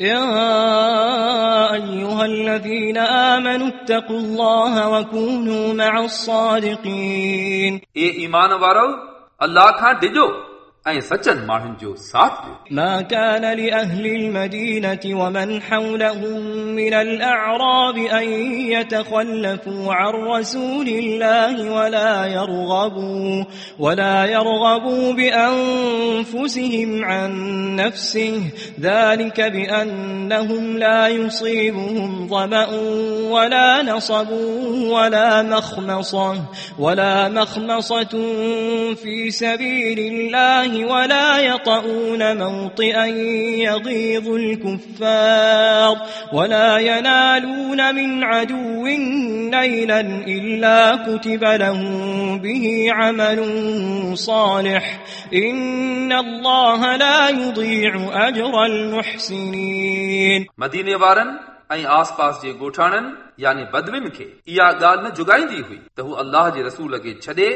يا أيها الذين آمنوا اتقوا الله وكونوا مع الصادقين. وارو اللہ کھا ऐं सचनि माण्हुनि जो साथ ॾियो ما كان لأهل المدينة ومن حولهم من الأعراب أن يتخلفوا عن رسول الله ولا يرغبوا ولا يرغبوا بأنفسهم عن نفسه ذلك بأنهم لا يصيبهم ظمأ ولا نصب ولا مخمصة ولا مخمصة في سبيل الله ولا يطؤون موطئا يغيظ الكفار ولا ينالون من عدو نيلا إلا كتب لهم به عمل صالح إن الله لا يضيع أجر المحسنين मदीने वारनि ऐं आस पास जे ॻोठाणनि यानी बदविन खे इहा ॻाल्हि न जुगाईंदी हुई त हू अल्लाह जे रसूल खे छॾे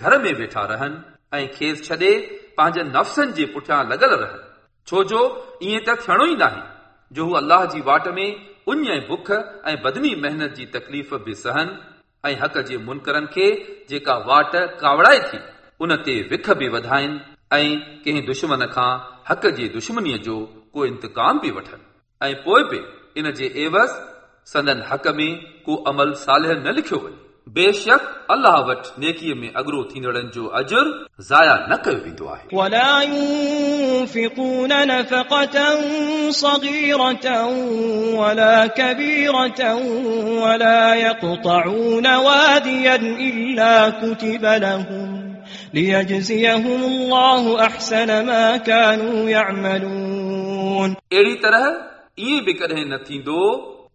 घर में वेठा रहनि ऐं खेसि छॾे पंहिंजनि नफ़्सनि जे पुठियां लॻल रहनि छो जो ईअं त थियणो ई नाहे जो हू अल्लाह जी वाट में उञ ऐं बुख ऐं बदनी महिनत जी तकलीफ़ बि सहनि ऐं हक़ जे मुनकरनि खे जेका वाट कावड़ाए थी उन ते विख बि वधाइनि ऐं कंहिं दुश्मन खां हक़ जी दुश्मनीअ जो को इंतकाम बि वठनि ऐं पोइ बि इन जे एवज़ संदन हक़ में को अमल सालिह न लिखियो वञे बेशक अल्लाह वटि नेकीअ में अॻिरो थींदड़नि जो अजुर ज़ाया न कयो वेंदो आहे ولا ينفقون نفقة صغيرة ولا كبيرة ولا يقطعون واديا إلا كتب لهم ليجزيهم الله أحسن ما كانوا يعملون अहिड़ी तरह ईअं बि कॾहिं न थींदो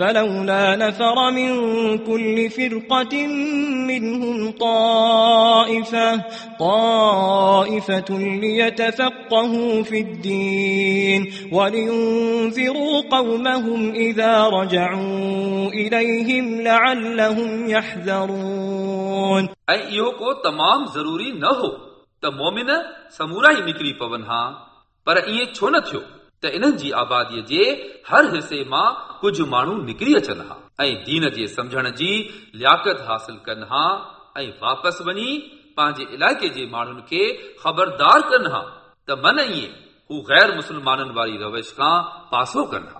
فلولا نفر من كل فرقة منهم طائفة طائفة ليتفقهوا في الدين ولينذروا قومهم إذا رجعوا إليهم لعلهم يحذرون ऐं इहो को तमामु ज़रूरी न हो त मोमिन समूरा ई निकिरी पवनि हा पर ईअं छो न थियो त इन्हनि जी आबादीअ जे हर हिसे मां कुझु माण्हू निकिरी अचनि हा ऐं दीन जे सम्झण जी लियाकत हासिल कनि हा ऐं वापसि वञी पंहिंजे इलाइक़े जे माण्हुनि खे ख़बरदार कनि हा त मन ईअं हू गैर मुस्लमाननि वारी रविश खां पासो कनि हा